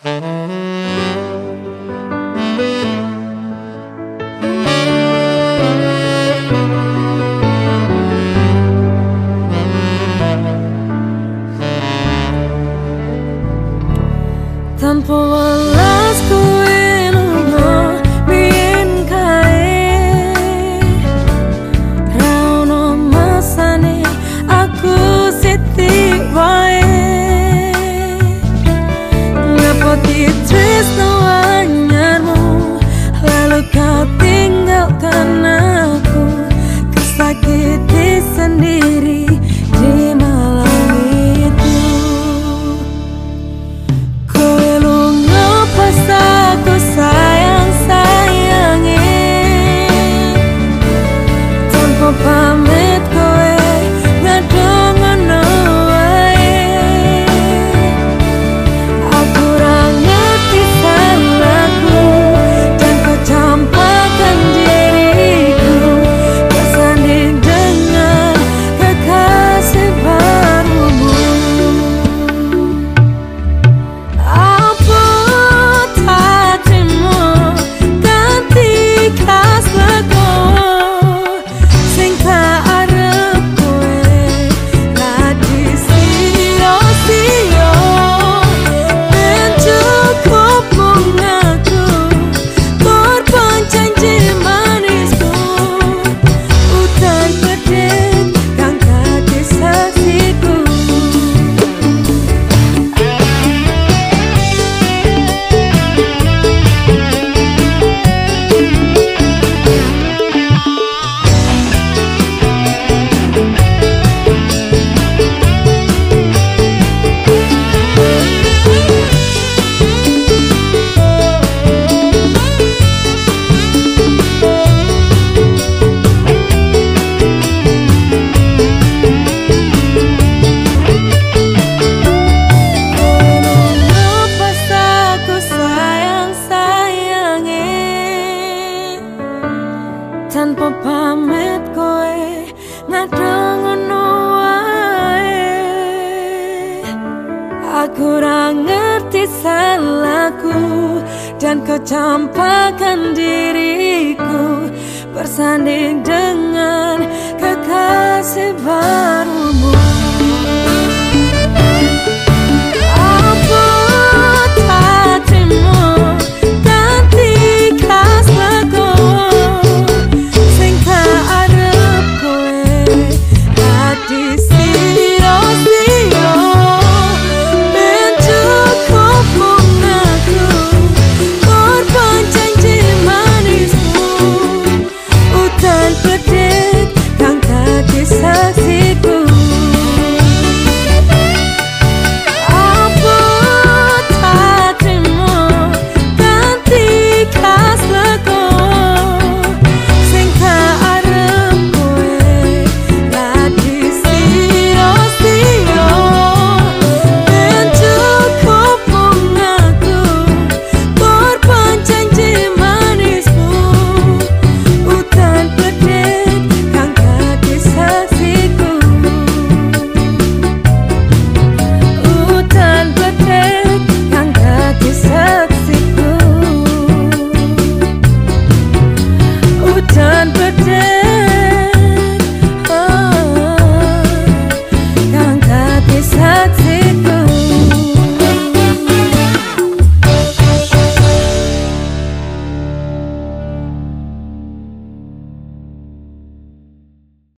Tanpa walasku tanpa pamit kowe ngadong ngono wae. Aku ora ngerti salahku dan kau diriku bersanding dengan kekasih barumu